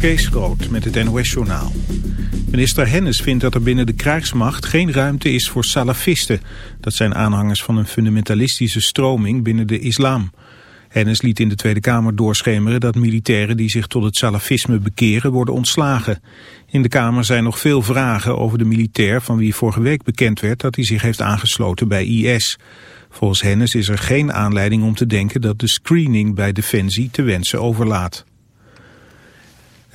Kees Groot met het NOS-journaal. Minister Hennis vindt dat er binnen de krijgsmacht geen ruimte is voor salafisten. Dat zijn aanhangers van een fundamentalistische stroming binnen de islam. Hennis liet in de Tweede Kamer doorschemeren dat militairen die zich tot het salafisme bekeren worden ontslagen. In de Kamer zijn nog veel vragen over de militair van wie vorige week bekend werd dat hij zich heeft aangesloten bij IS. Volgens Hennis is er geen aanleiding om te denken dat de screening bij Defensie te wensen overlaat.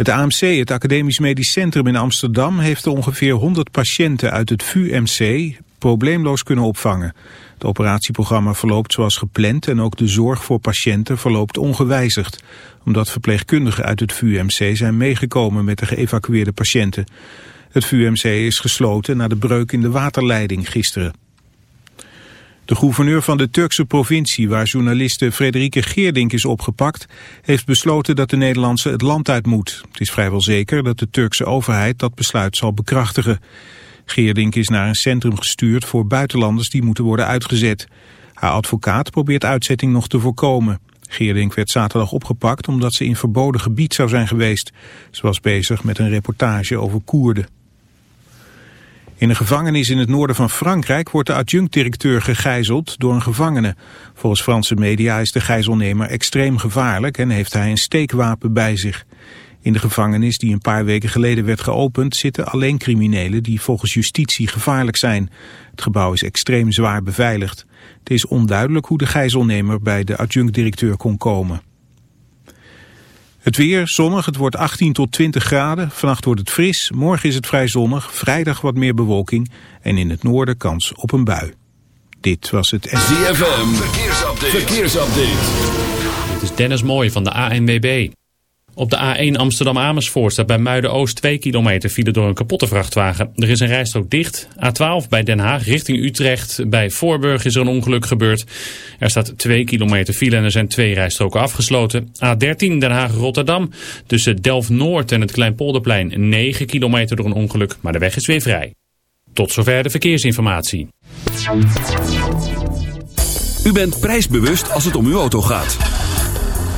Het AMC, het Academisch Medisch Centrum in Amsterdam, heeft ongeveer 100 patiënten uit het VUMC probleemloos kunnen opvangen. Het operatieprogramma verloopt zoals gepland en ook de zorg voor patiënten verloopt ongewijzigd. Omdat verpleegkundigen uit het VUMC zijn meegekomen met de geëvacueerde patiënten. Het VUMC is gesloten na de breuk in de waterleiding gisteren. De gouverneur van de Turkse provincie, waar journaliste Frederike Geerdink is opgepakt, heeft besloten dat de Nederlandse het land uit moet. Het is vrijwel zeker dat de Turkse overheid dat besluit zal bekrachtigen. Geerdink is naar een centrum gestuurd voor buitenlanders die moeten worden uitgezet. Haar advocaat probeert uitzetting nog te voorkomen. Geerdink werd zaterdag opgepakt omdat ze in verboden gebied zou zijn geweest. Ze was bezig met een reportage over Koerden. In een gevangenis in het noorden van Frankrijk wordt de adjunct-directeur gegijzeld door een gevangene. Volgens Franse media is de gijzelnemer extreem gevaarlijk en heeft hij een steekwapen bij zich. In de gevangenis die een paar weken geleden werd geopend zitten alleen criminelen die volgens justitie gevaarlijk zijn. Het gebouw is extreem zwaar beveiligd. Het is onduidelijk hoe de gijzelnemer bij de adjunct-directeur kon komen. Het weer zonnig, het wordt 18 tot 20 graden. Vannacht wordt het fris, morgen is het vrij zonnig, vrijdag wat meer bewolking en in het noorden kans op een bui. Dit was het ZFM, verkeersupdate. verkeersupdate. Dit is Dennis Mooij van de ANWB. Op de A1 Amsterdam-Amersfoort staat bij Muiden-Oost 2 kilometer file door een kapotte vrachtwagen. Er is een rijstrook dicht. A12 bij Den Haag richting Utrecht. Bij Voorburg is er een ongeluk gebeurd. Er staat 2 kilometer file en er zijn twee rijstroken afgesloten. A13 Den Haag-Rotterdam. Tussen Delft-Noord en het Kleinpolderplein 9 kilometer door een ongeluk. Maar de weg is weer vrij. Tot zover de verkeersinformatie. U bent prijsbewust als het om uw auto gaat.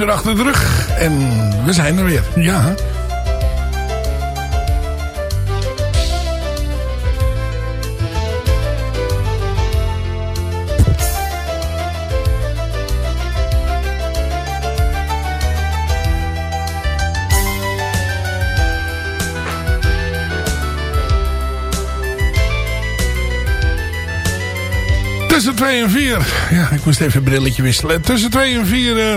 Weer achter de rug. En we zijn er weer. Ja. Tussen 2 en 4. Ja, ik moest even een brilletje wisselen. Tussen 2 en 4 uh,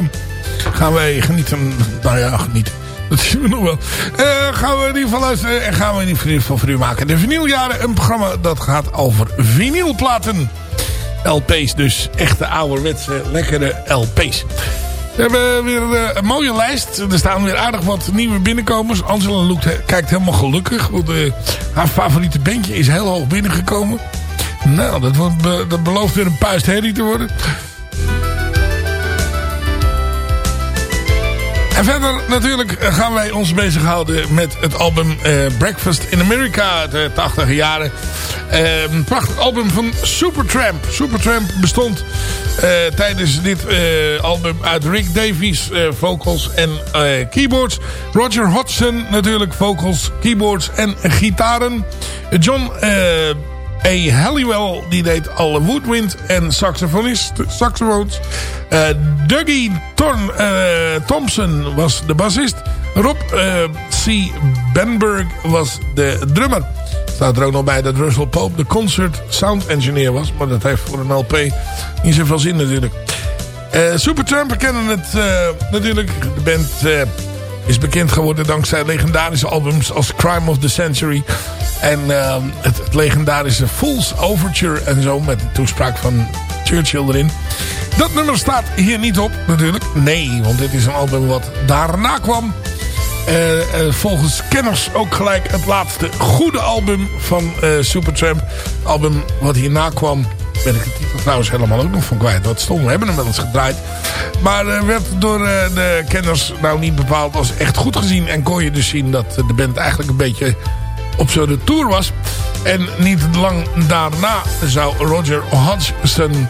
gaan wij genieten. Nou ja, genieten. Dat zien we nog wel. Uh, gaan we in ieder geval luisteren. En gaan we in ieder geval voor u maken. De vinyljaren. Een programma dat gaat over vinylplaten. LP's dus. Echte ouderwetse lekkere LP's. We hebben weer uh, een mooie lijst. Er staan weer aardig wat nieuwe binnenkomers. Angela Loekt kijkt helemaal gelukkig. Want haar favoriete bandje is heel hoog binnengekomen. Nou, dat, wordt, dat belooft weer een puist herrie te worden. Verder natuurlijk gaan wij ons bezighouden met het album uh, Breakfast in America de 80 jaren. Uh, een prachtig album van Supertramp. Supertramp bestond uh, tijdens dit album uit Rick Davies vocals en keyboards. Roger Hodgson natuurlijk vocals, keyboards en gitaren. John... A. Halliwell, die deed alle woodwind en saxofonist, saxofoons. Uh, Dougie Thorn, uh, Thompson was de bassist. Rob uh, C. Benberg was de drummer. Staat er ook nog bij dat Russell Pope de concert sound engineer was. Maar dat heeft voor een LP niet zoveel zin natuurlijk. Supertramp, kennen het natuurlijk. De band is bekend geworden dankzij legendarische albums als Crime of the Century... En uh, het, legendarische Fool's Overture en zo met de toespraak van Churchill erin. Dat nummer staat hier niet op natuurlijk. Nee, want dit is een album wat daarna kwam. Uh, uh, volgens kenners ook gelijk het laatste goede album van uh, Supertramp. Album wat hierna kwam. Ben ik de titel trouwens helemaal ook nog van kwijt. Wat stom, we hebben hem wel eens gedraaid. Maar werd door de kenners nou niet bepaald als echt goed gezien. En kon je dus zien dat de band eigenlijk een beetje op zo'n tour was. En niet lang daarna zou Roger Hodgson, uh,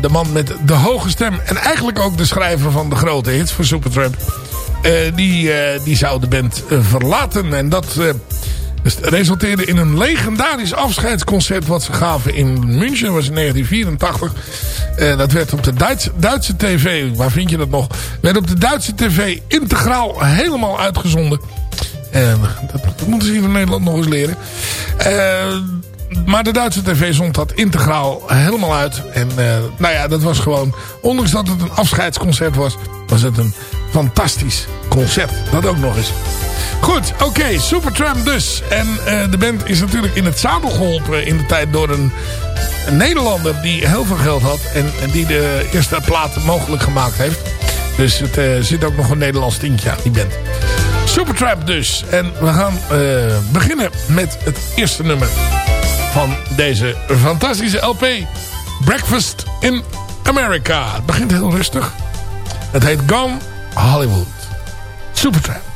de man met de hoge stem... en eigenlijk ook de schrijver van de grote hits voor Supertramp... Uh, die, die zou de band verlaten. En dat resulteerde in een legendarisch afscheidsconcert... wat ze gaven in München, was in 1984. dat werd op de Duitse, tv, waar vind je dat nog... werd op de Duitse tv integraal helemaal uitgezonden... Uh, dat, dat, moeten ze hier in Nederland nog eens leren. Uh, maar de Duitse tv zond dat integraal helemaal uit. En uh, nou ja, dat was gewoon... Ondanks dat het een afscheidsconcert was... was het een fantastisch concert. Dat ook nog eens. Goed, oké. Okay, Supertramp dus. En de band is natuurlijk in het zadel geholpen in de tijd door een, Nederlander die heel veel geld had. En, en die de eerste plaat mogelijk gemaakt heeft. Dus het zit ook nog een Nederlands tintje aan die band. Supertramp dus. En we gaan beginnen met het eerste nummer van deze fantastische LP. Breakfast in America. Het begint heel rustig. Het heet Gone Hollywood. Supertramp.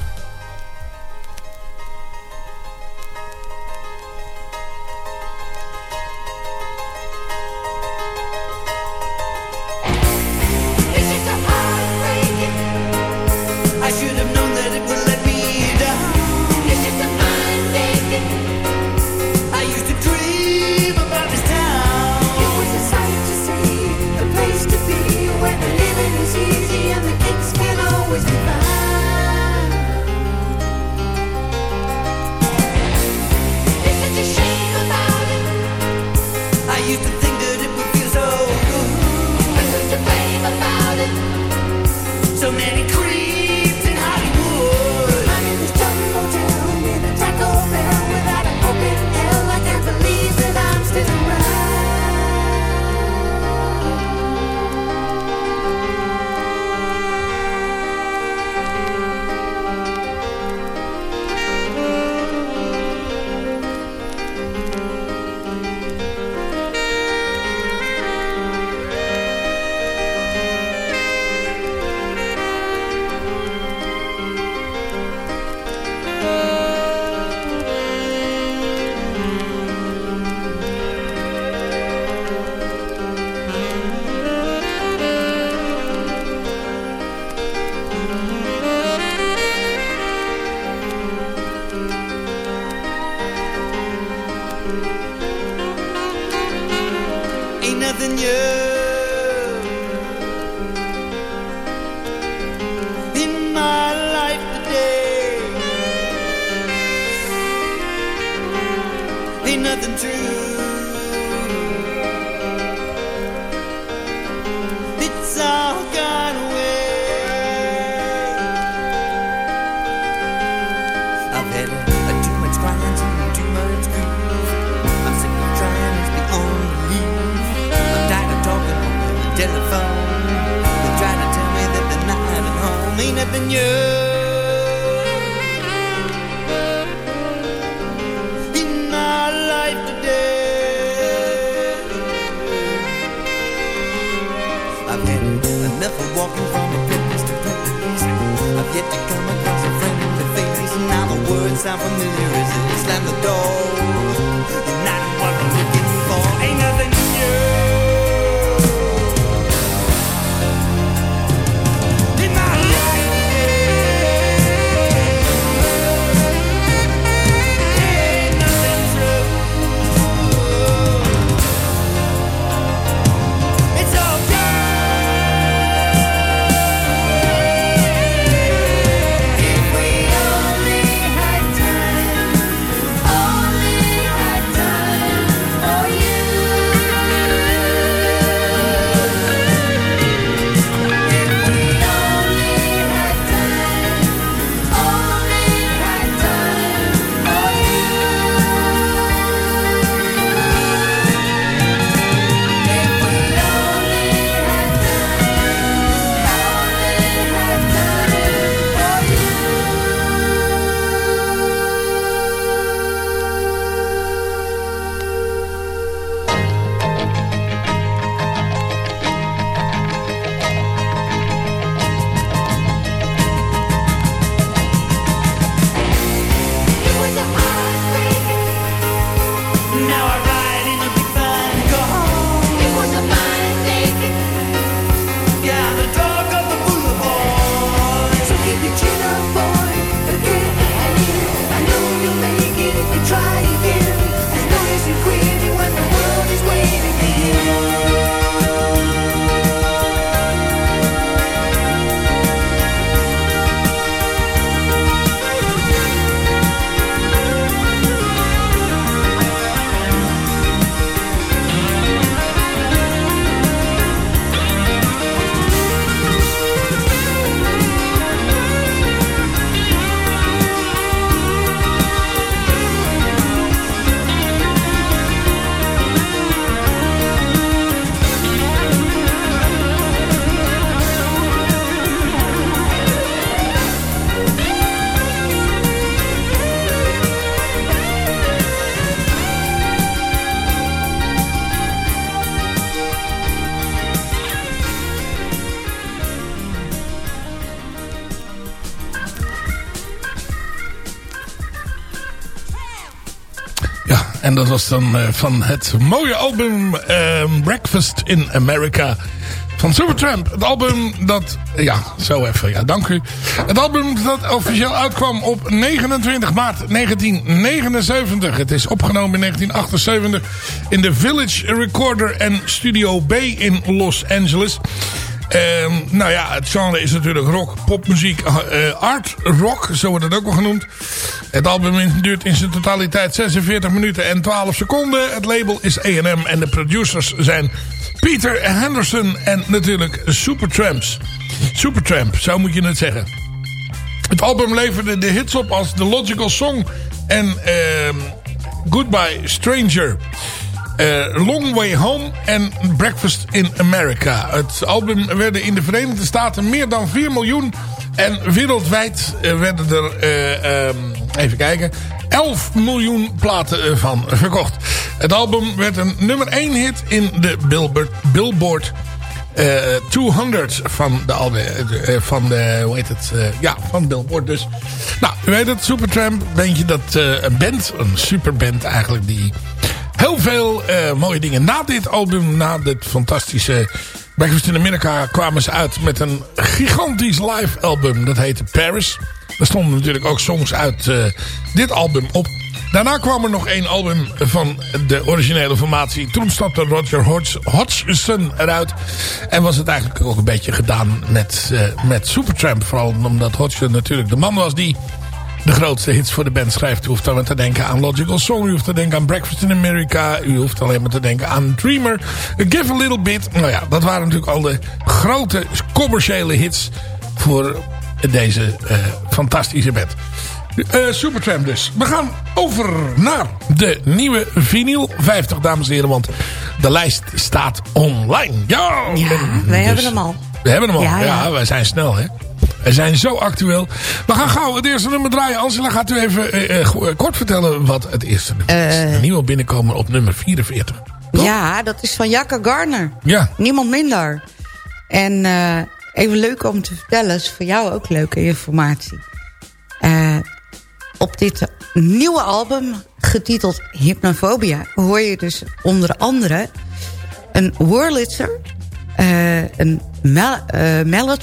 nothing true. It's all gone away. I've had uh, too much crimes too much grief. I'm sick of trying, it's beyond belief. I'm tired of talking on the telephone. They try to tell me that the night at home ain't nothing new. yet to come across a friendly face. And now the words sound familiar as it slammed the door. You're not was dan uh, van het mooie album uh, Breakfast in America van Supertramp. Het album dat... Ja, zo even. Ja, dank u. Het album dat officieel uitkwam op 29 maart 1979. Het is opgenomen in 1978 in de Village Recorder en Studio B in Los Angeles. Uh, nou ja, het genre is natuurlijk rock, popmuziek, uh, art rock, zo wordt het ook wel genoemd. Het album duurt in zijn totaliteit 46 minuten en 12 seconden. Het label is A&M en de producers zijn Peter Henderson en natuurlijk Supertramps. Supertramp, zo moet je het zeggen. Het album leverde de hits op als The Logical Song en uh, Goodbye Stranger. Uh, Long Way Home en Breakfast in America. Het album werden in de Verenigde Staten meer dan 4 miljoen. En wereldwijd uh, werden er, uh, um, even kijken, 11 miljoen platen van verkocht. Het album werd een nummer 1 hit in de Billboard, Billboard 200 van de, album, van de, hoe heet het, ja, van Billboard dus. Nou, u weet het, Supertramp, bandje dat, een band, een superband eigenlijk, die heel veel mooie dingen. Na dit album, na dit fantastische Breakfast in America... kwamen ze uit met een gigantisch live album. Dat heette Paris. Er stonden natuurlijk ook songs uit uh, dit album op. Daarna kwam er nog één album van de originele formatie. Toen stapte Roger Hodgson eruit. En was het eigenlijk ook een beetje gedaan met, uh, met Supertramp. Vooral omdat Hodgson natuurlijk de man was die de grootste hits voor de band schrijft. U hoeft dan maar te denken aan Logical Song. U hoeft te denken aan Breakfast in America. U hoeft alleen maar te denken aan Dreamer. Give a Little Bit. Nou ja, dat waren natuurlijk al de grote commerciële hits voor deze uh, fantastische band. Uh, Supertramp dus. We gaan over naar de nieuwe vinyl 50, dames en heren. Want de lijst staat online. Ja, ja wij dus hebben hem al. We hebben hem al. Ja, ja. ja wij zijn snel, hè. We zijn zo actueel. We gaan gauw het eerste nummer draaien. Angela gaat u even uh, uh, kort vertellen wat het eerste nummer is. Uh, nieuwe binnenkomen op nummer 44. Toch? Ja, dat is van Jacka Garner. Ja. Niemand minder. En even leuk om te vertellen, is voor jou ook leuke informatie. op dit nieuwe album, getiteld Hypnophobia... hoor je dus onder andere een Wurlitzer... een Mel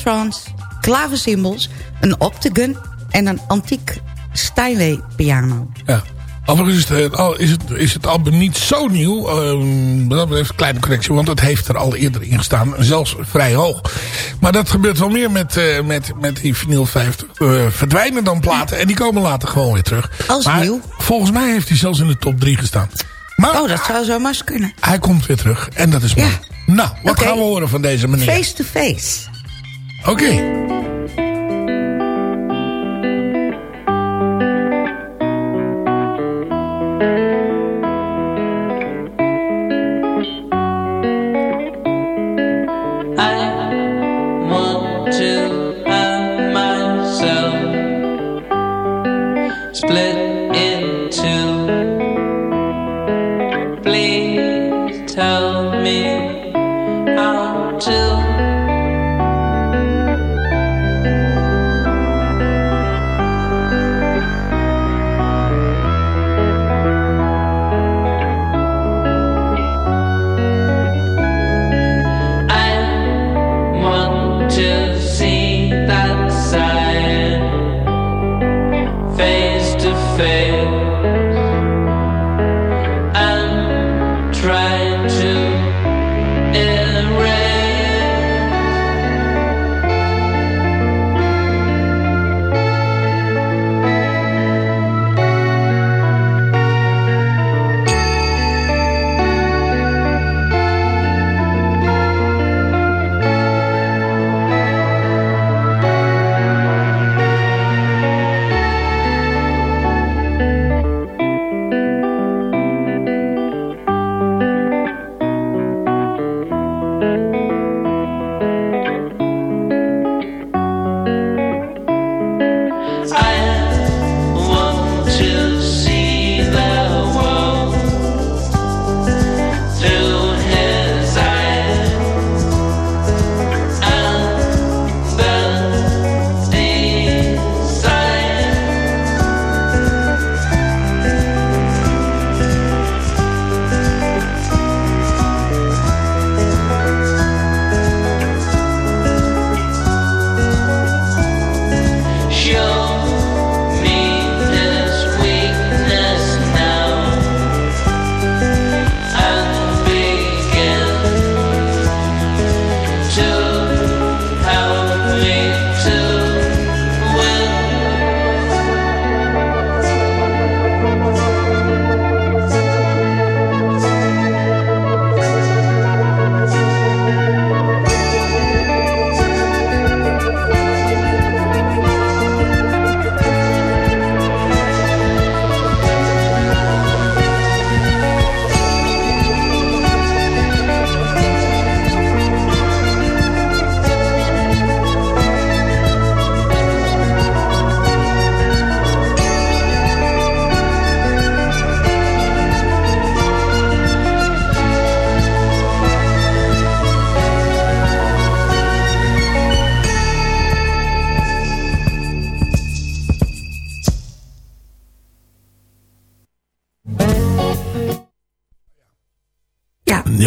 klaversymbals, een octagon en een antiek Steinway piano. Ja. Overigens is het, eh, is het, is het album niet zo nieuw. Uh, dat een kleine correctie, want het heeft er al eerder in gestaan. Zelfs vrij hoog. Maar dat gebeurt wel meer met, uh, met, met die vinyl 50. Uh, verdwijnen dan platen en die komen later gewoon weer terug. Als maar nieuw. Volgens mij heeft hij zelfs in de top 3 gestaan. Maar oh, dat zou zomaar eens kunnen. Hij komt weer terug en dat is mooi. Ja. Nou, wat okay. gaan we horen van deze meneer? Face to face. Okay.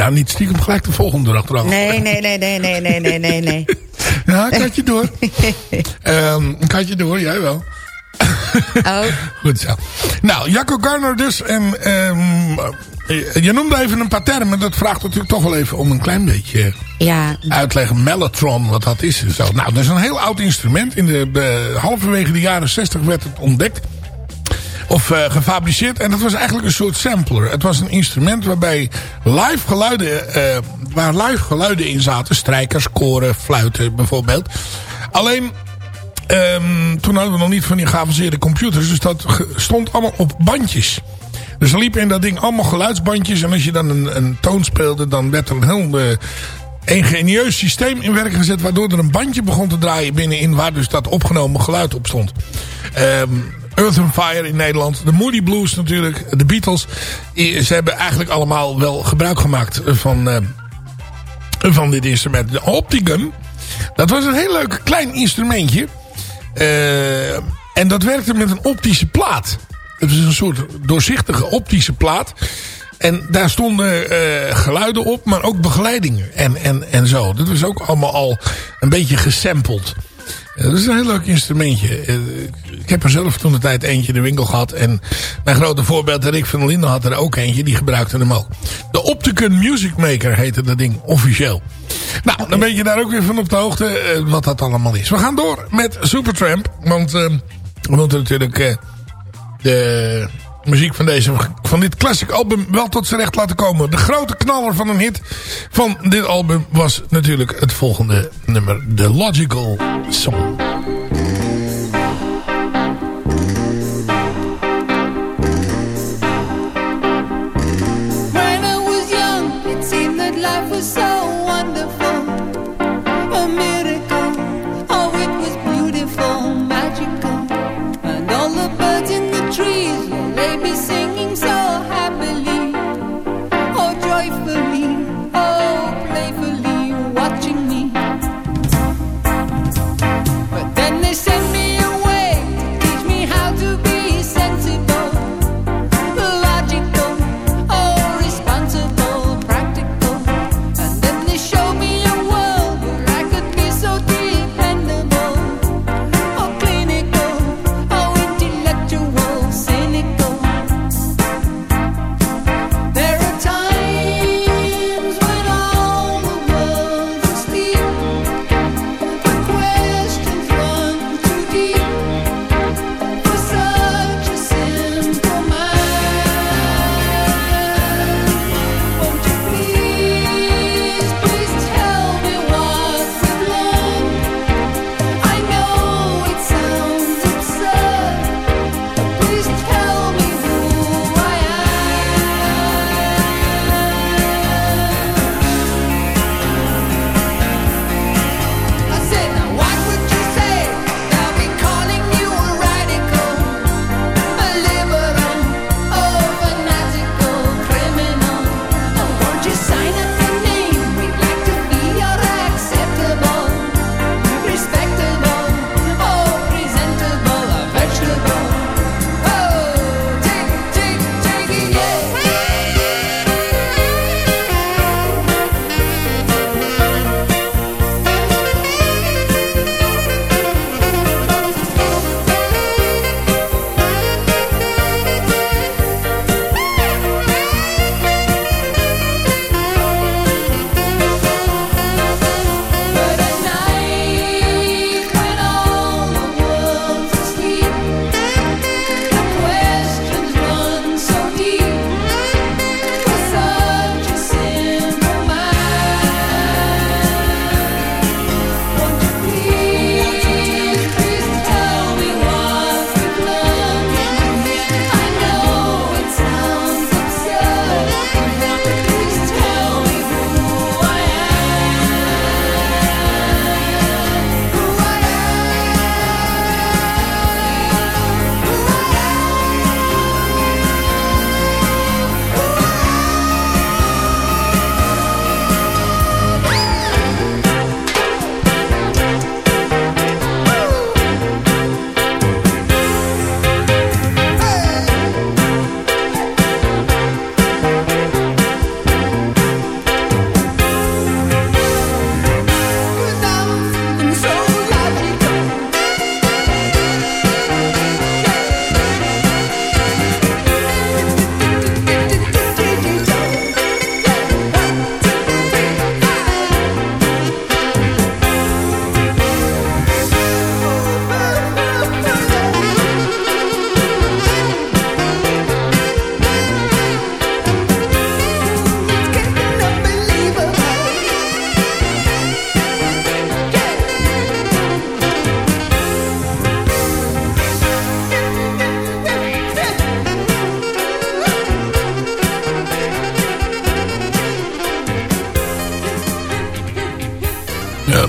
Ja, niet stiekem gelijk de volgende erachteraan. Nee, nee, nee, nee, nee, nee, nee, nee, nee. ja, een katje door. um, een katje door, jij wel. Oh. Goed zo. Nou, Jacco Garner dus. En um, je noemde even een paar termen. Dat vraagt natuurlijk toch wel even om een klein beetje ja. uitleggen. Mellotron, wat dat is. Zo. Nou, dat is een heel oud instrument. In de, de halverwege de jaren 60 werd het ontdekt. Of uh, gefabriceerd. En dat was eigenlijk een soort sampler. Het was een instrument waarbij live geluiden, uh, waar live geluiden in zaten. Strijkers, koren, fluiten bijvoorbeeld. Alleen Um, toen hadden we nog niet van die geavanceerde computers. Dus dat stond allemaal op bandjes. Dus er liepen in dat ding allemaal geluidsbandjes. En als je dan een, een toon speelde, dan werd er een heel uh, ingenieus systeem in werk gezet. Waardoor er een bandje begon te draaien binnenin. Waar dus dat opgenomen geluid op stond. Um, Earth and Fire in Nederland. De Moody Blues natuurlijk. De Beatles. Ze hebben eigenlijk allemaal wel gebruik gemaakt van, uh, van dit instrument. De Optigun. Dat was een heel leuk klein instrumentje. Uh, en dat werkte met een optische plaat. Het is een soort doorzichtige optische plaat. En daar stonden uh, geluiden op, maar ook begeleidingen en, en, en zo. Dat was ook allemaal al een beetje gesampled. Dat is een heel leuk instrumentje. Uh, ik heb er zelf toen de tijd eentje in de winkel gehad. En mijn grote voorbeeld, Rick van der Linden, had er ook eentje. Die gebruikte hem ook. De Opticon Music Maker heette dat ding officieel. Nou, dan ben je daar ook weer van op de hoogte uh, wat dat allemaal is. We gaan door met Supertramp. Want uh, we moeten natuurlijk de muziek van, deze, van dit classic album wel tot zijn recht laten komen. De grote knaller van een hit van dit album was natuurlijk het volgende nummer. The Logical Song.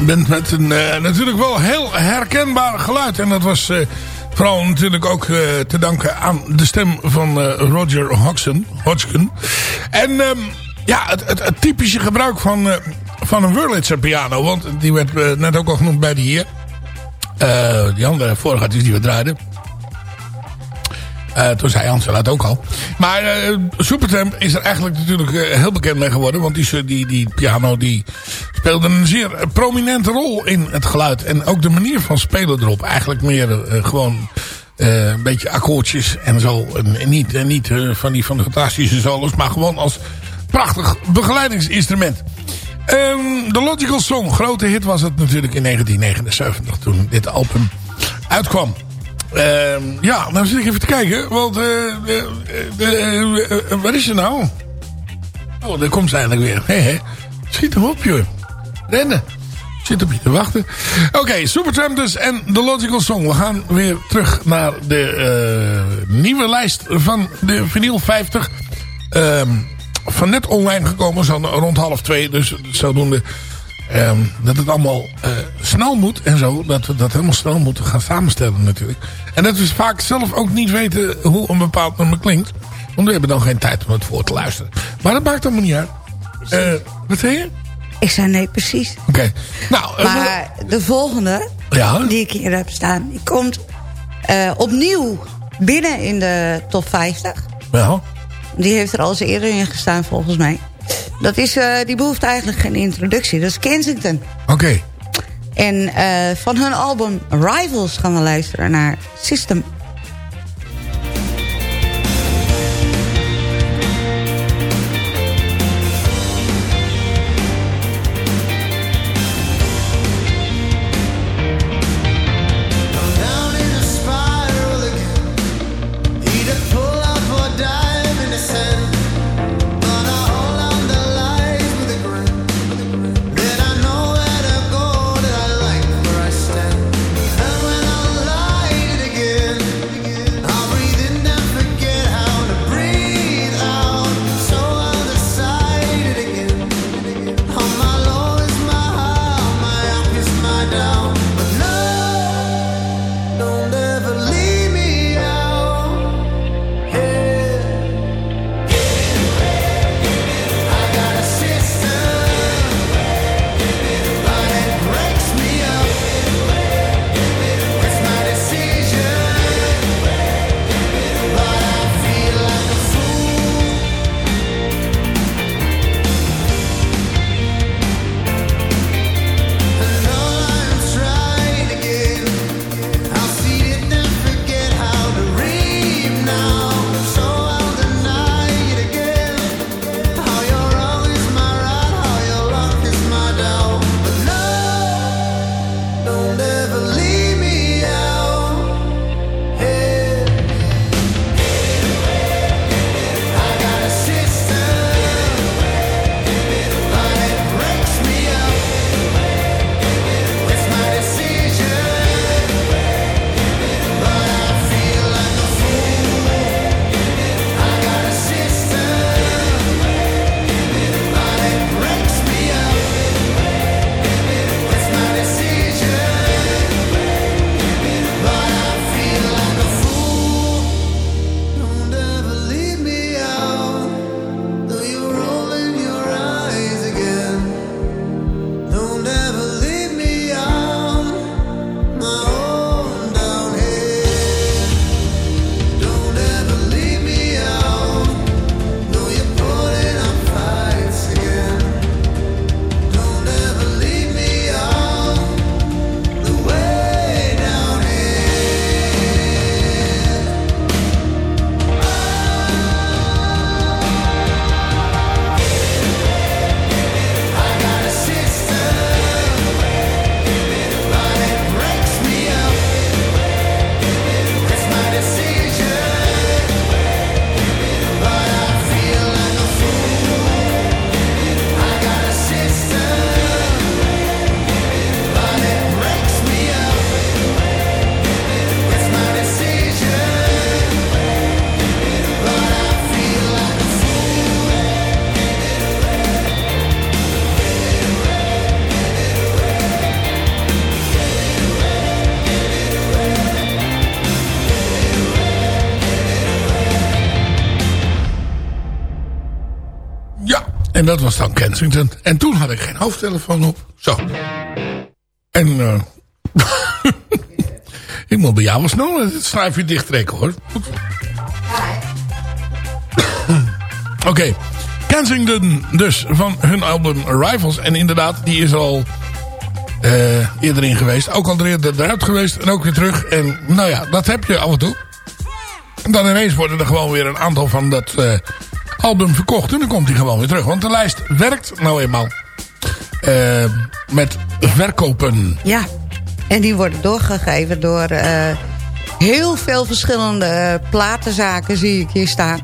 Band met een natuurlijk wel heel herkenbaar geluid. En dat was vooral natuurlijk ook te danken aan de stem van Roger Hodgson. Hodgson. En ehm, ja, het, het, typische gebruik van, van een Wurlitzer piano. Want die werd net ook al genoemd bij die hier. die andere vorige die we draaiden. Toen zei Ansel het ook al. Maar uh, Supertramp is er eigenlijk natuurlijk heel bekend mee geworden. Want die, die, die piano die speelde een zeer prominente rol in het geluid. En ook de manier van spelen erop. Eigenlijk meer gewoon een beetje akkoordjes en zo. Niet, en niet van die van de fantastische solos. Maar gewoon als prachtig begeleidingsinstrument. Um, The Logical Song. Grote hit was het natuurlijk in 1979 toen dit album uitkwam. Uh, ja, nou zit ik even te kijken. Want, de, de, waar is ze nou? Oh, daar komt ze eigenlijk weer. He, he. Schiet hem op, joh. Rennen. Zit op je te wachten. Oké, okay, Supertramp dus en The Logical Song. We gaan weer terug naar de nieuwe lijst van de vinyl 50. Ehm, van net online gekomen, zo rond half twee. Dus zodoende Um, dat het allemaal uh, snel moet en zo. Dat we dat helemaal snel moeten gaan samenstellen natuurlijk. En dat we vaak zelf ook niet weten hoe een bepaald nummer klinkt. Want we hebben dan geen tijd om het voor te luisteren. Maar dat maakt allemaal niet uit. Uh, wat zei je? Ik zei nee, precies. Oké. Nou, uh, maar de volgende ja? die ik hier heb staan... die komt opnieuw binnen in de top 50. Ja. Die heeft er al eens eerder in gestaan volgens mij. Dat is, uh, die behoeft eigenlijk geen introductie. Dat is Kensington. Oké. Okay. En van hun album Rivals gaan we luisteren naar System En dat was dan Kensington. En toen had ik geen hoofdtelefoon op. Zo. En uh, ik moet bij jou wel snel het snuifje dicht trekken hoor. Oké. Kensington dus van hun album Arrivals. En inderdaad, die is al uh, eerder in geweest. Ook al eerder eruit geweest en ook weer terug. En nou ja, dat heb je af en toe. En dan ineens worden er gewoon weer een aantal van dat album verkocht. En dan komt hij gewoon weer terug. Want de lijst werkt nou eenmaal. Uh, met verkopen. Ja, en die worden doorgegeven door heel veel verschillende platenzaken zie ik hier staan.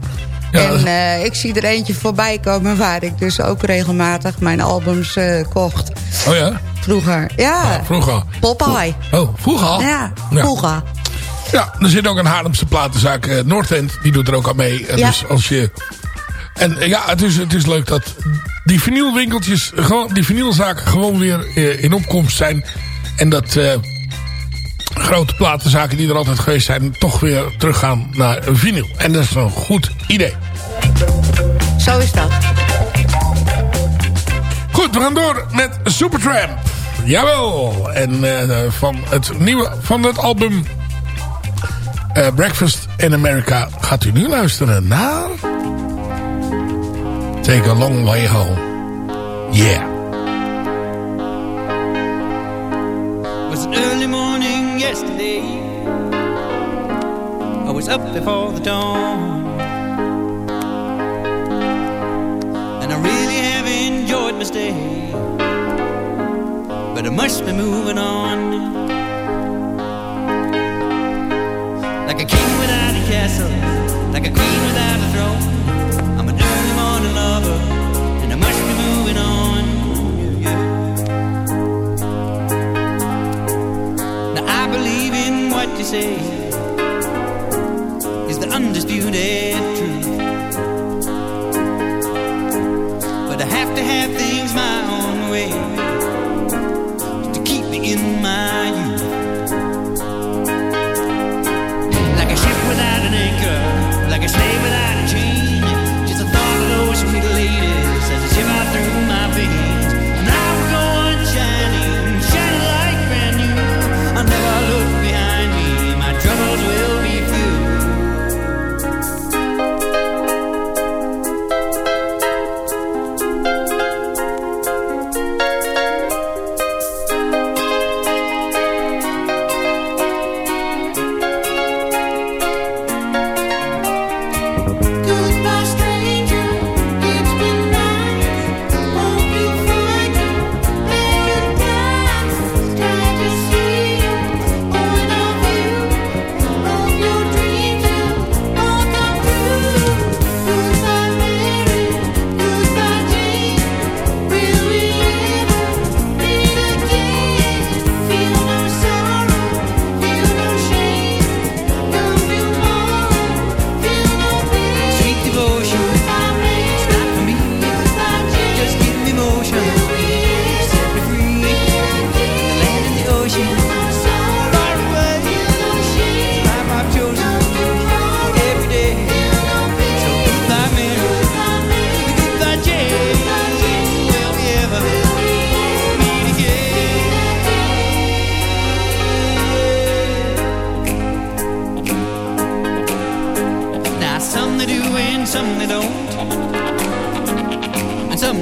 Ja, en uh, ik zie er eentje voorbij komen waar ik dus ook regelmatig mijn albums kocht. Oh ja? Vroeger, ja. Oh, vroeger. Popeye. Oh, vroeger al? Ja, vroeger. Ja. ja, er zit ook een Haarlemse platenzaak, uh, Noordend, die doet er ook aan mee. Ja. Dus als je... En ja, het is, het is leuk dat die vinylwinkeltjes, gewoon, die vinylzaken gewoon weer in opkomst zijn. En dat grote platenzaken die er altijd geweest zijn... toch weer teruggaan naar vinyl. En dat is een goed idee. Zo is dat. Goed, we gaan door met Supertramp. Jawel. En uh, van het nieuwe van het album uh, Breakfast in America gaat u nu luisteren naar... Take a Long Way Home. Yeah. It was an early morning yesterday. I was up before the dawn. And I really have enjoyed my stay. But I must be moving on. Like a king without a castle, like a queen without a throne.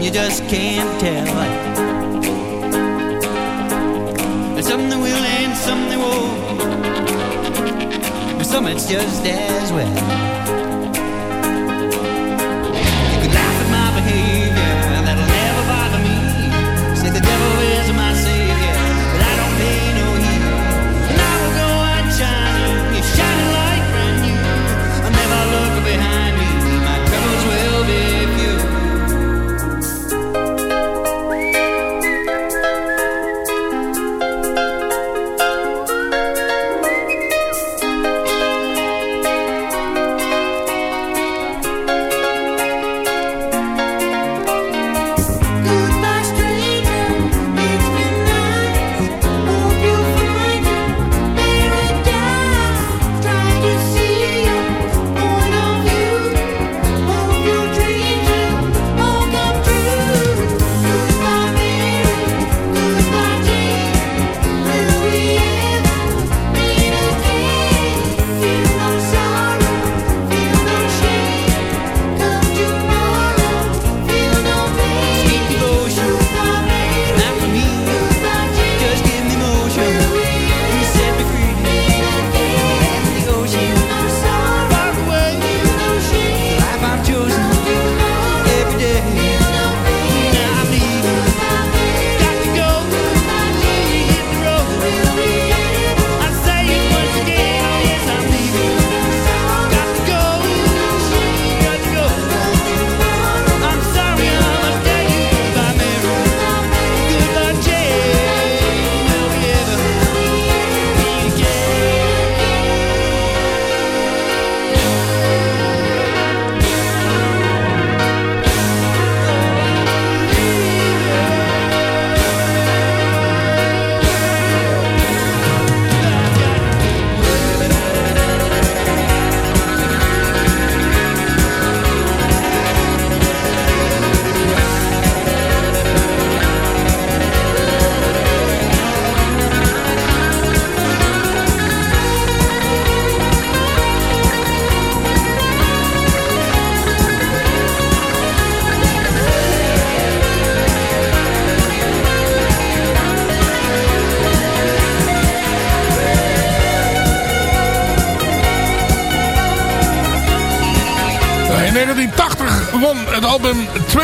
You just can't tell. And some they will and some they won't But some it's just as well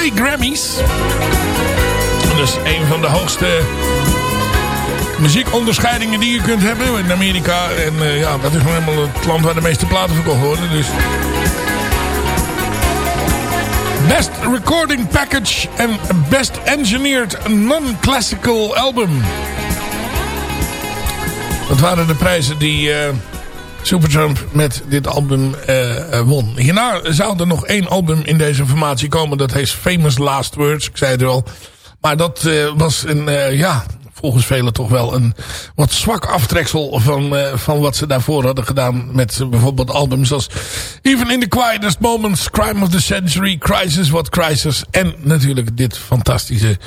twee Grammys. Dus een van de hoogste muziekonderscheidingen die je kunt hebben in Amerika. En eh, ja, dat is gewoon helemaal het land waar de meeste platen verkocht worden. Dus. Best Recording Package en Best Engineered Non-Classical Album. Dat waren de prijzen die eh, Supertramp met dit album eh, won. Hierna zou er nog één album in deze formatie komen. Dat heet Famous Last Words. Ik zei het al. Maar dat eh, was een, eh, ja, volgens velen toch wel een wat zwak aftreksel van, van wat ze daarvoor hadden gedaan. Met bijvoorbeeld albums als Even in the Quietest Moments, Crime of the Century, Crisis What Crisis. En natuurlijk dit fantastische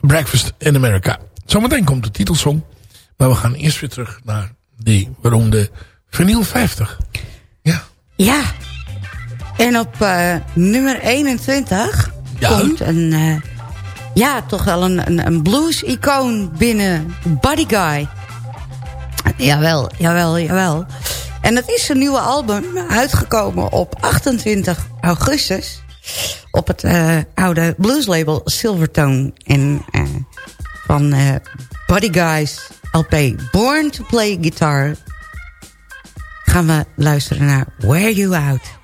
Breakfast in America. Zometeen komt de titelsong. Maar we gaan eerst weer terug naar die beroemde vinyl 50. Ja. Ja. En op eh, nummer 21 Ja? komt een... eh, ja, toch wel een, een, een blues-icoon binnen. Buddy Guy. Jawel, jawel, jawel. En dat is een nieuwe album uitgekomen op 28 augustus. Op het eh, oude blueslabel Silvertone. En van Buddy Guy's LP Born to Play Guitar... gaan we luisteren naar Wear You Out.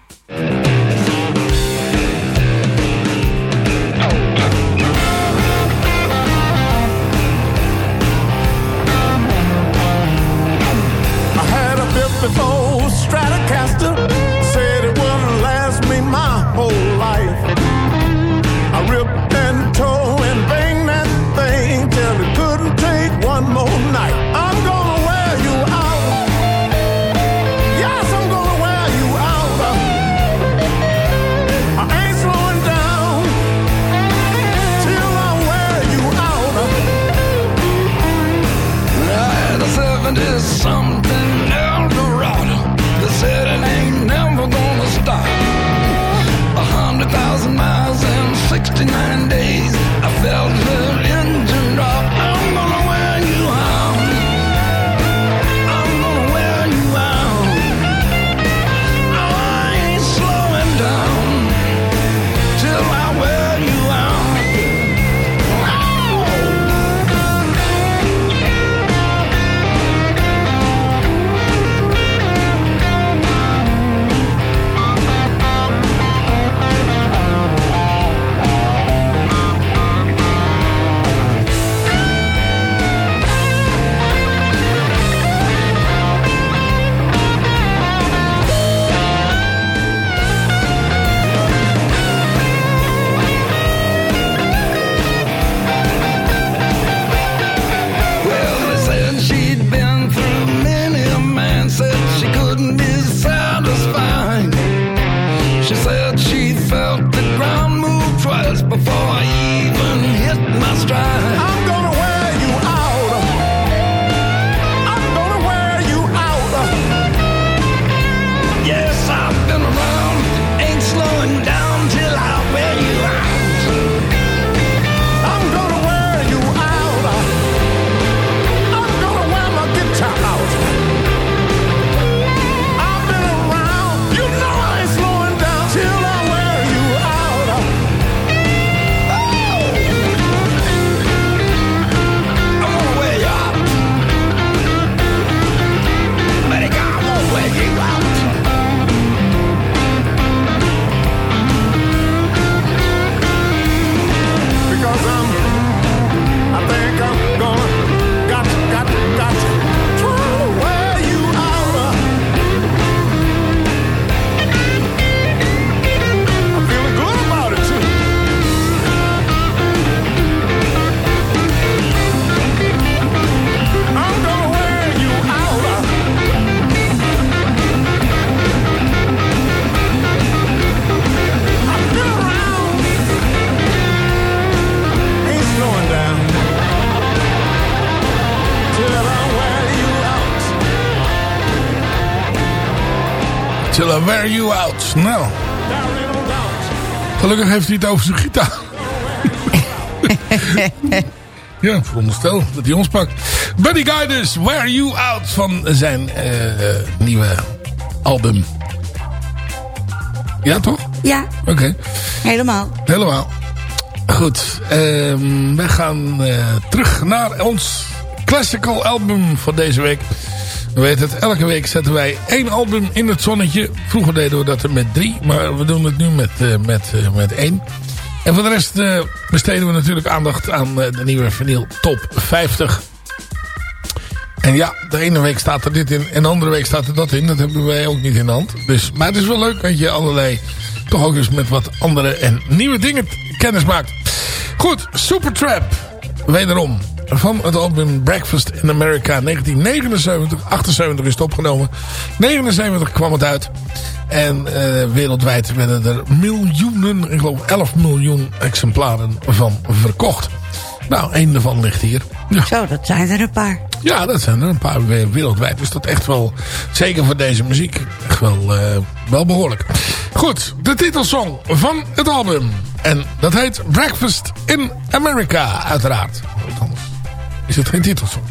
Till I wear you out. Nou, gelukkig heeft hij het over zijn gitaar. ja, veronderstel dat hij ons pakt. Buddy Guy dus, Wear You Out van zijn eh, nieuwe album. Ja, toch? Ja, Oké. helemaal. Helemaal. Goed. ehm wij gaan eh, terug naar ons classical album voor deze week. We weten het, elke week zetten wij één album in het zonnetje. Vroeger deden we dat er met drie, maar we doen het nu met, eh, met, eh, met één. En voor de rest eh, besteden we natuurlijk aandacht aan de nieuwe vinyl Top 50. En ja, de ene week staat er dit in en de andere week staat er dat in. Dat hebben wij ook niet in de hand. Dus, maar het is wel leuk dat je allerlei, toch ook eens met wat andere en nieuwe dingen kennis maakt. Goed, Supertramp. Wederom. Van het album Breakfast in America 1979. 78 is het opgenomen. 79 kwam het uit. En eh, wereldwijd werden er miljoenen, ik geloof 11 miljoen exemplaren van verkocht. Nou, één daarvan ligt hier. Ja. Zo, dat zijn er een paar. Ja, dat zijn er een paar we- wereldwijd. Dus dat echt wel, zeker voor deze muziek, echt wel, eh, wel behoorlijk. Goed, de titelsong van het album. En dat heet Breakfast in America, uiteraard. Anders is het geen titelsong?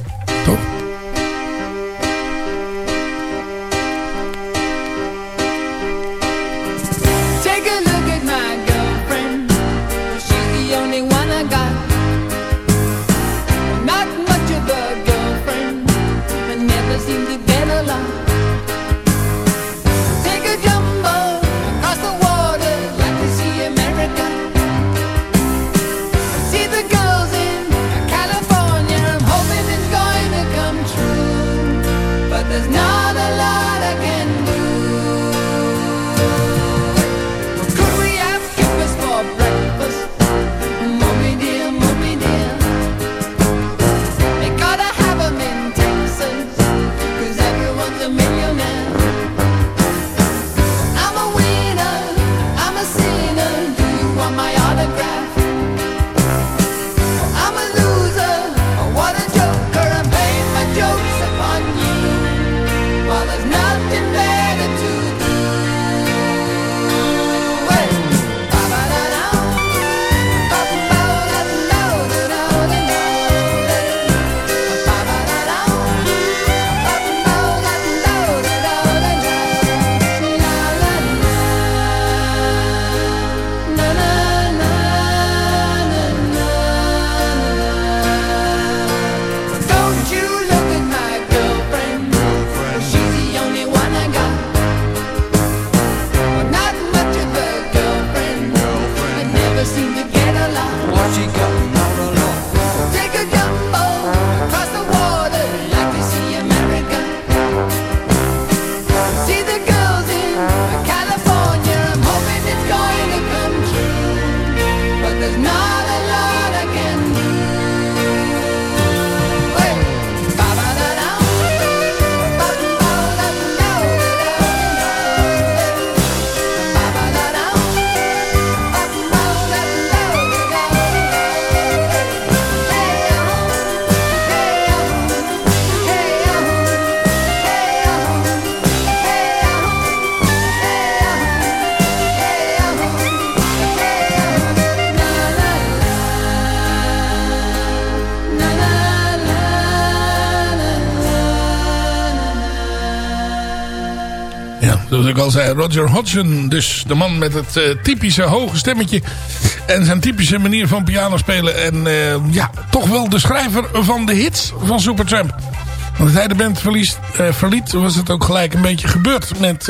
Zoals ik al zei, Roger Hodgson. Dus de man met het eh, typische hoge stemmetje. En zijn typische manier van piano spelen. En eh, ja, toch wel de schrijver van de hits van Supertramp. Want hij de band eh, verliet, was het ook gelijk een beetje gebeurd met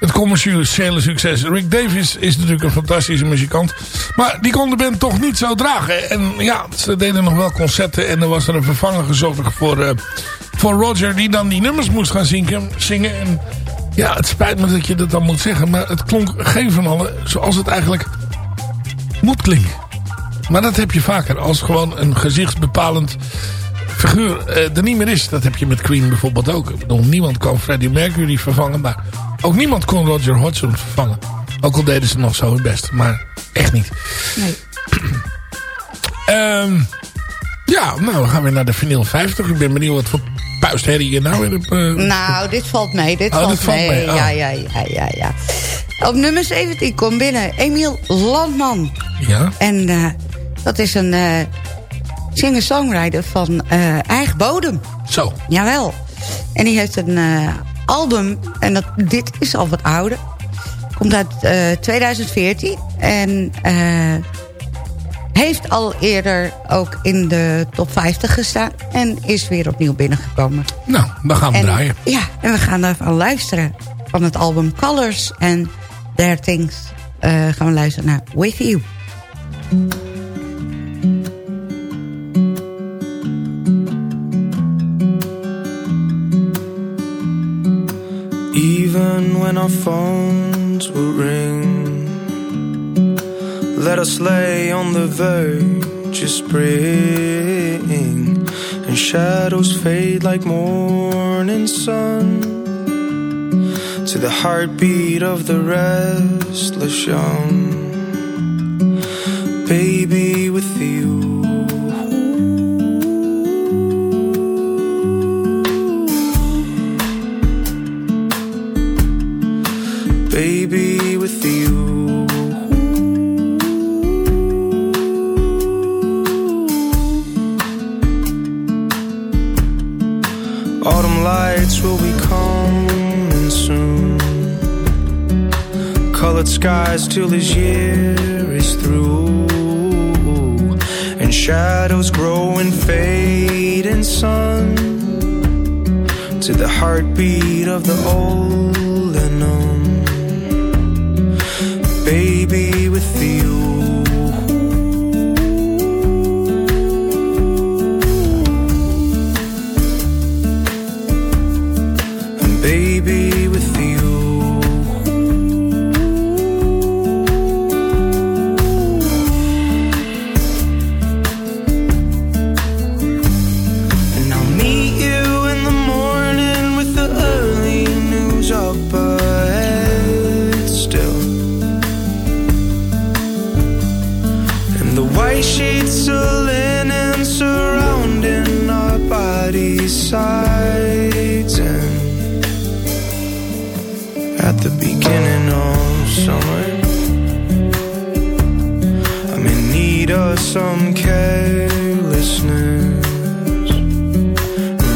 het commerciële succes. Rick Davis is natuurlijk een fantastische muzikant. Maar die kon de band toch niet zo dragen. En ja, ze deden nog wel concerten. En er was er een vervanger gezocht voor, voor Roger. Die dan die nummers moest gaan zingen. zingen. En ja, het spijt me dat je dat dan moet zeggen. Maar het klonk geen van allen zoals het eigenlijk moet klinken. Maar dat heb je vaker. Als gewoon een gezichtsbepalend figuur eh, er niet meer is. Dat heb je met Queen bijvoorbeeld ook. Ik bedoel, niemand kan Freddie Mercury vervangen. Maar ook niemand kon Roger Hodgson vervangen. Ook al deden ze nog zo hun best. Maar echt niet. Nee. Ehm, ja, nou dan gaan we naar de vinyl 50. Ik ben benieuwd wat voor puistherrie je nou in hebt. eh, Nou, dit valt mee. Dit Oh, valt, dit valt mee. mee, oh. Ja, ja, ja, ja, ja. Op nummer 17 komt binnen Emiel Landman. ja. En eh, dat is een eh singer-songwriter van eigen bodem. Zo. Jawel. En die heeft een album, en dat, dit is al wat ouder. komt uit eh, 2014. En heeft al eerder ook in de top 50 gestaan. En is weer opnieuw binnengekomen. Nou, dan gaan we En, draaien. ja, en we gaan daarvan luisteren. Van het album Colors en There Things eh, gaan we luisteren naar With You. Even when our phones will ring, let us lay on the verge of spring, and shadows fade like morning sun to the heartbeat of the restless young. Baby, skies till this year is through. And shadows grow and fade in sun to the heartbeat of the old and known the beginning of summer. I'm in need of some carelessness.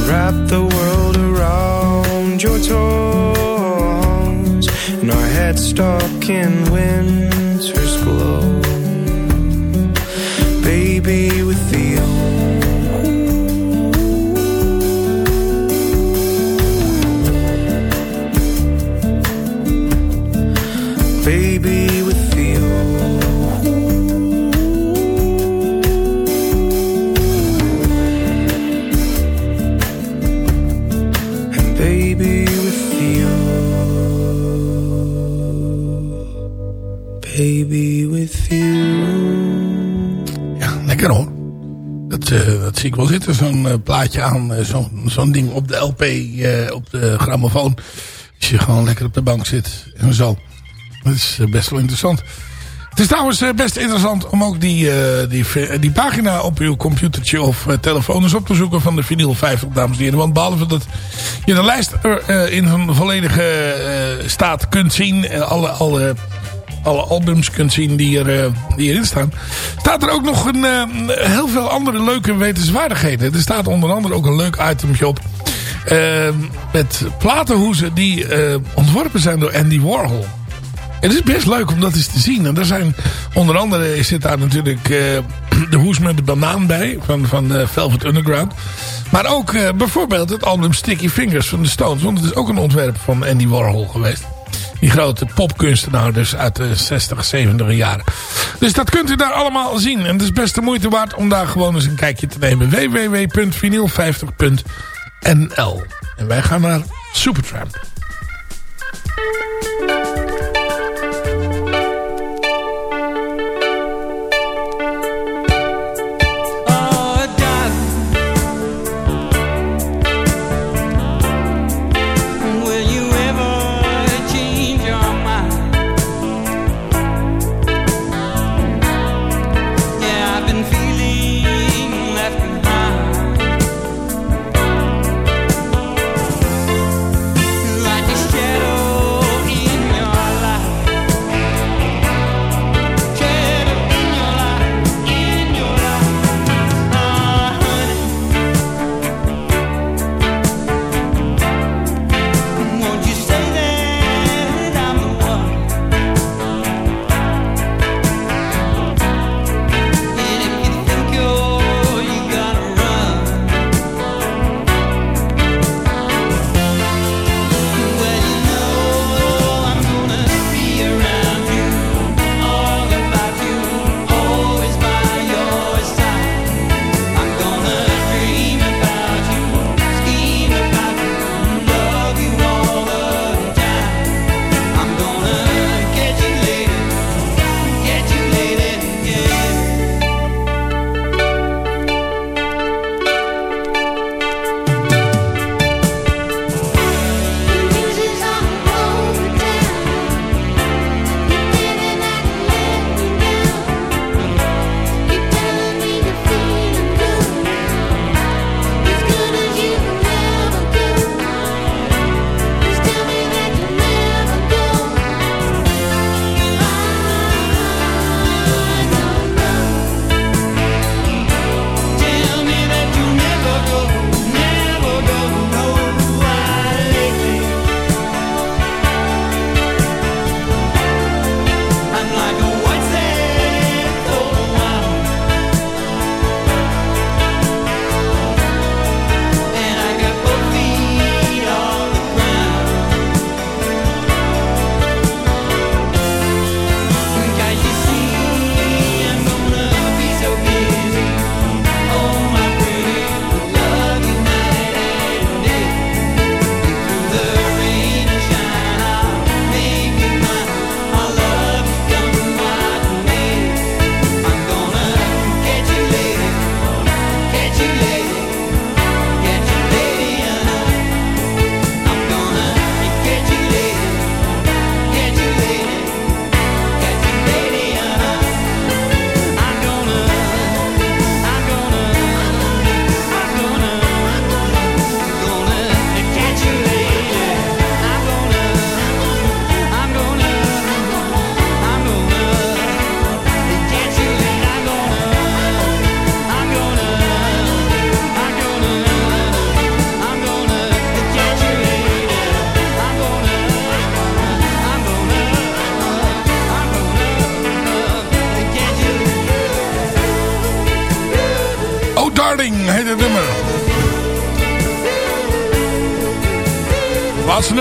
Wrap the world around your toes And our heads stuck in winter's glow. Baby ik wel zitten. Zo'n eh, plaatje aan. eh, Zo'n ding op de LP. eh, op de grammofoon. Als je gewoon lekker op de bank zit. En zo. Dat is best wel interessant. Het is trouwens best interessant om ook die, die, die pagina op uw computertje of telefoon eens op te zoeken van de vinyl 50, dames en heren. Want behalve dat je de lijst er, in zijn volledige staat kunt zien. en alle, alle, alle albums kunt zien die, er, eh, die erin staan. Staat er ook nog een, eh, heel veel andere leuke wetenswaardigheden. Er staat onder andere ook een leuk itemje op. eh, met platenhoezen die ontworpen zijn door Andy Warhol. Het is best leuk om dat eens te zien. En er zijn onder andere zit daar natuurlijk de hoes met de banaan bij. Van, van Velvet Underground. Maar ook bijvoorbeeld het album Sticky Fingers van de Stones. Want het is ook een ontwerp van Andy Warhol geweest. Die grote popkunstenaar dus uit de 60, 70 jaren. Dus dat kunt u daar allemaal zien. En het is best de moeite waard om daar gewoon eens een kijkje te nemen. www.vinyl50.nl En wij gaan naar Supertramp.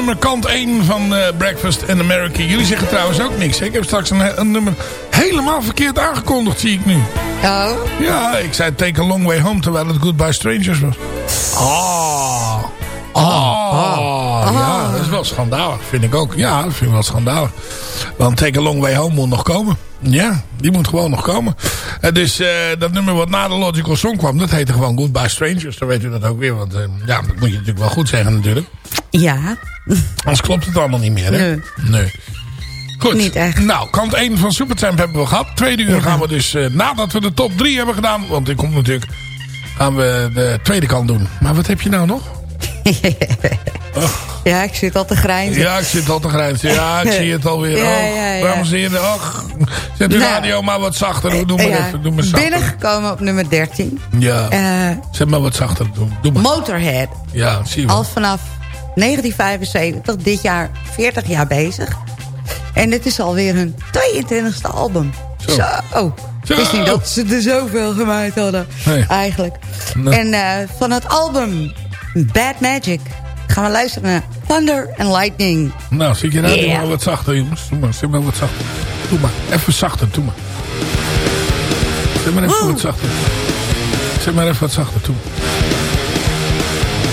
Nummer, kant 1 van eh, Breakfast in America. Jullie zeggen trouwens ook niks. hè? Ik heb straks een, een nummer helemaal verkeerd aangekondigd, zie ik nu. Oh, Ja, ik zei Take a Long Way Home, terwijl het Goodbye Strangers was. Ah. Ah. Ja, dat is wel schandalig, vind ik ook. Ja, dat vind ik wel schandalig. Want Take a Long Way Home moet nog komen. Ja, die moet gewoon nog komen. En dus eh, dat nummer wat na de Logical Song kwam, dat heette gewoon Goodbye Strangers. Dan weet u dat ook weer, want eh, ja, dat moet je natuurlijk wel goed zeggen natuurlijk. Ja. Anders klopt het allemaal niet meer, hè? Nee. Nee. Goed. Niet echt. Nou, kant 1 van Supertramp hebben we gehad. Tweede uur gaan we dus, eh, nadat we de top 3 hebben gedaan... want die komt natuurlijk, gaan we de tweede kant doen. Maar wat heb je nou nog? ja, ik zit al te grijnzen. Ja, ik zit al te grijnzen. Ja, ik zie het alweer. Ja, Och, ja, ja. Dames en heren, ach. Zet de Nou, radio maar wat zachter. Doe maar Ja, even, doe maar zachter. binnengekomen op nummer 13. Ja, Eh, zet maar wat zachter. Doe, doe maar. Motorhead. Ja, zie je Al vanaf 1975, dit jaar 40 jaar bezig. En dit is alweer hun 22e album. Zo. Zo. Zo. Ik wist niet dat ze er zoveel gemaakt hadden. Nee. Eigenlijk. Nou. En eh, van het album Bad Magic gaan we luisteren naar Thunder and Lightning. Nou, zet je radio Ja. maar wat zachter, jongens. Doe maar, zet maar wat zachter. Doe maar, even zachter, doe maar. Zet maar even Woe. wat zachter. Zet maar even wat zachter, doe maar.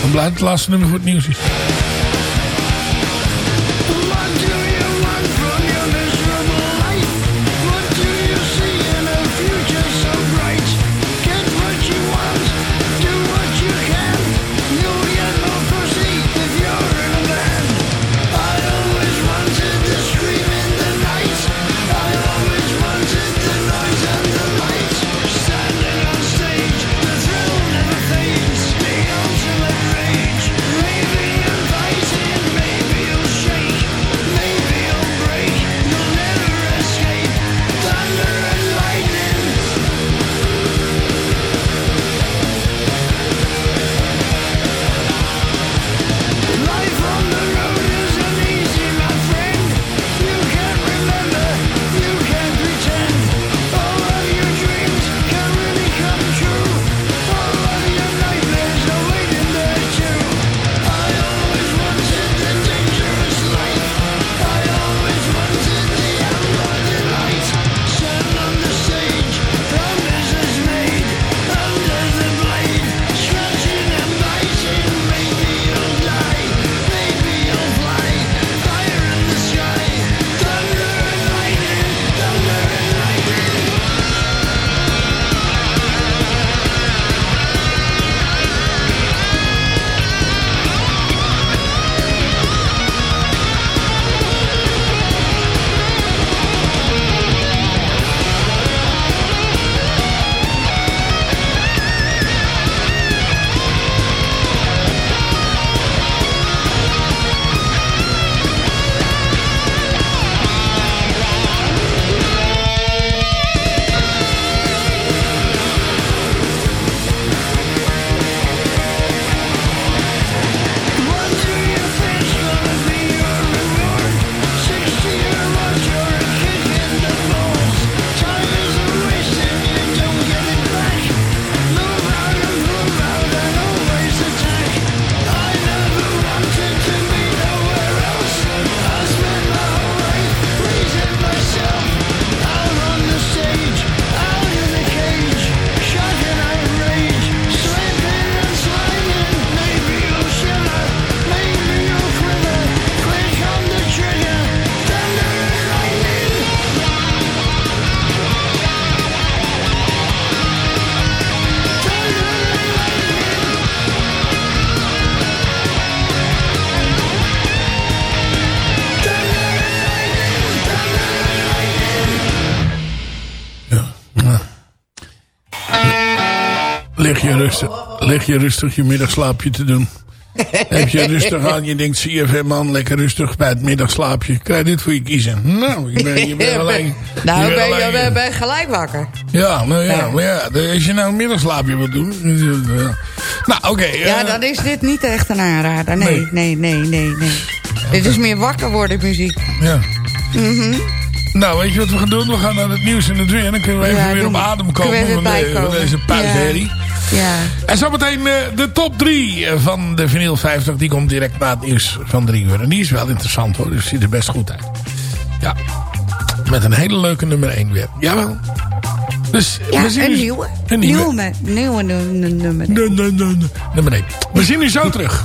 Dan blijft het laatste nummer het nieuws is. Rustig, lig je rustig je middagslaapje te doen. Heb je rustig aan, je denkt CFM man, lekker rustig bij het middagslaapje. Krijg je dit voor je kiezen. Nou, je bent, je bent gelijk. Nou, je ben je gelijk- ben, ben gelijk wakker. Ja, nou ja, maar ja, als je nou een middagslaapje wilt doen. ja. Nou, oké. Ja, eh, dan is dit niet echt een aanrader. Nee, Nee. nee, nee, nee, nee. Dit is meer wakker worden muziek. Ja. Nou, weet je wat we gaan doen? We gaan naar het nieuws en het weer. Dan kunnen we Ja, even weer op adem komen van, de- bijkomen. van deze puisherrie. Ja. En zometeen eh, de top 3 van de vinyl 50. Die komt direct na het nieuws van 3 uur. En die is wel interessant hoor. Dus ziet er best goed uit. Ja. Met een hele leuke nummer 1 weer. Jawel. Dus Ja, we zien een u- nieuwe. Een nieuwe. Nieuwe, nieuwe, nummer. Nee, nee, nee, nee. Nummer 1. We zien u zo terug.